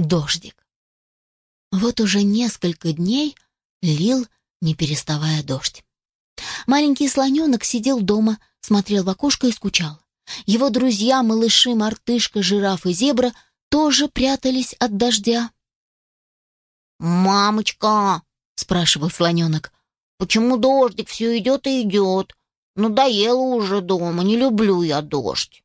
дождик. Вот уже несколько дней лил, не переставая дождь. Маленький слоненок сидел дома, смотрел в окошко и скучал. Его друзья, малыши, мартышка, жираф и зебра тоже прятались от дождя. «Мамочка!» — спрашивал слоненок. «Почему дождик все идет и идет? Надоело уже дома, не люблю я дождь».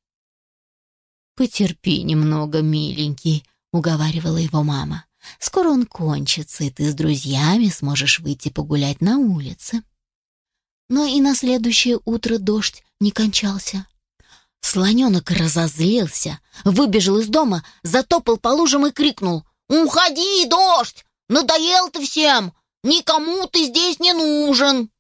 «Потерпи немного, миленький», — уговаривала его мама. «Скоро он кончится, и ты с друзьями сможешь выйти погулять на улице». Но и на следующее утро дождь не кончался. Слоненок разозлился, выбежал из дома, затопал по лужам и крикнул. «Уходи, дождь! Надоел ты всем! Никому ты здесь не нужен!»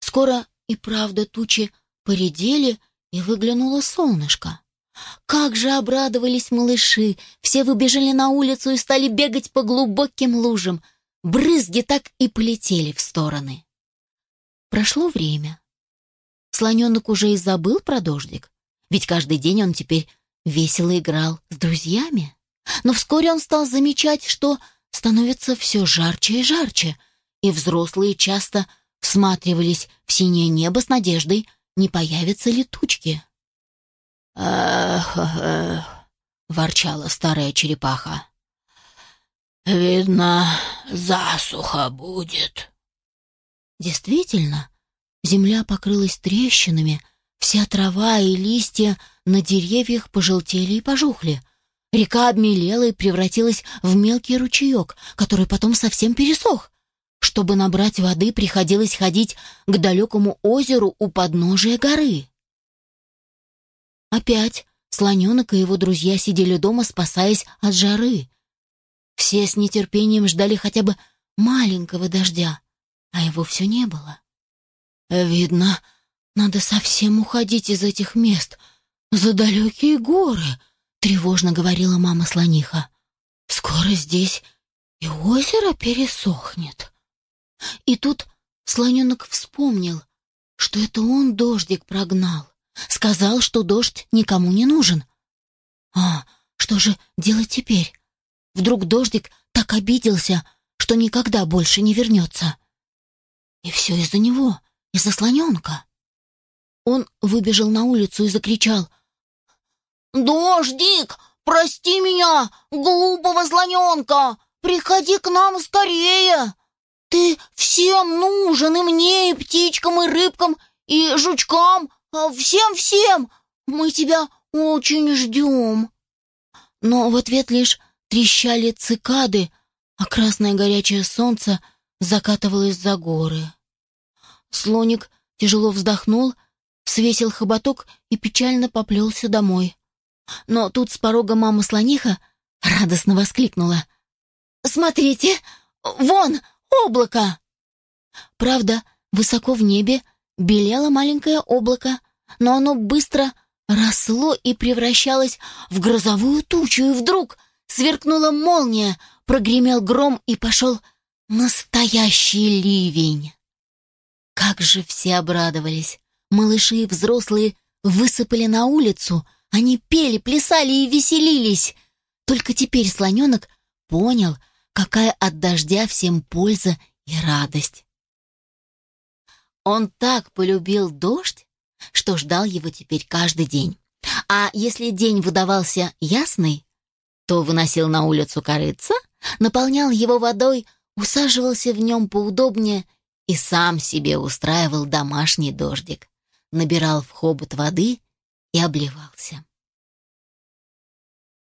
Скоро и правда тучи поредели, и выглянуло солнышко. Как же обрадовались малыши! Все выбежали на улицу и стали бегать по глубоким лужам. Брызги так и полетели в стороны. Прошло время. Слоненок уже и забыл про дождик, ведь каждый день он теперь весело играл с друзьями. Но вскоре он стал замечать, что становится все жарче и жарче, и взрослые часто всматривались в синее небо с надеждой, не появятся ли тучки. «Эх, эх», — ворчала старая черепаха. «Видно, засуха будет». Действительно, земля покрылась трещинами, вся трава и листья на деревьях пожелтели и пожухли. Река обмелела и превратилась в мелкий ручеек, который потом совсем пересох. Чтобы набрать воды, приходилось ходить к далекому озеру у подножия горы. Опять слоненок и его друзья сидели дома, спасаясь от жары. Все с нетерпением ждали хотя бы маленького дождя а его все не было. «Видно, надо совсем уходить из этих мест, за далекие горы», — тревожно говорила мама слониха. «Скоро здесь и озеро пересохнет». И тут слоненок вспомнил, что это он дождик прогнал. Сказал, что дождь никому не нужен. А, что же делать теперь? Вдруг дождик так обиделся, что никогда больше не вернется. И все из-за него, из-за слоненка. Он выбежал на улицу и закричал. «Дождик, прости меня, глупого слоненка! Приходи к нам скорее! Ты всем нужен, и мне, и птичкам, и рыбкам, и жучкам, всем-всем! Мы тебя очень ждем!» Но в ответ лишь трещали цикады, а красное горячее солнце — закатывалась за горы. Слоник тяжело вздохнул, свесил хоботок и печально поплелся домой. Но тут с порога мама слониха радостно воскликнула. «Смотрите, вон облако!» Правда, высоко в небе белело маленькое облако, но оно быстро росло и превращалось в грозовую тучу, и вдруг сверкнула молния, прогремел гром и пошел Настоящий ливень! Как же все обрадовались! Малыши и взрослые высыпали на улицу, они пели, плясали и веселились. Только теперь слоненок понял, какая от дождя всем польза и радость. Он так полюбил дождь, что ждал его теперь каждый день. А если день выдавался ясный, то выносил на улицу корыца, наполнял его водой усаживался в нем поудобнее и сам себе устраивал домашний дождик, набирал в хобот воды и обливался.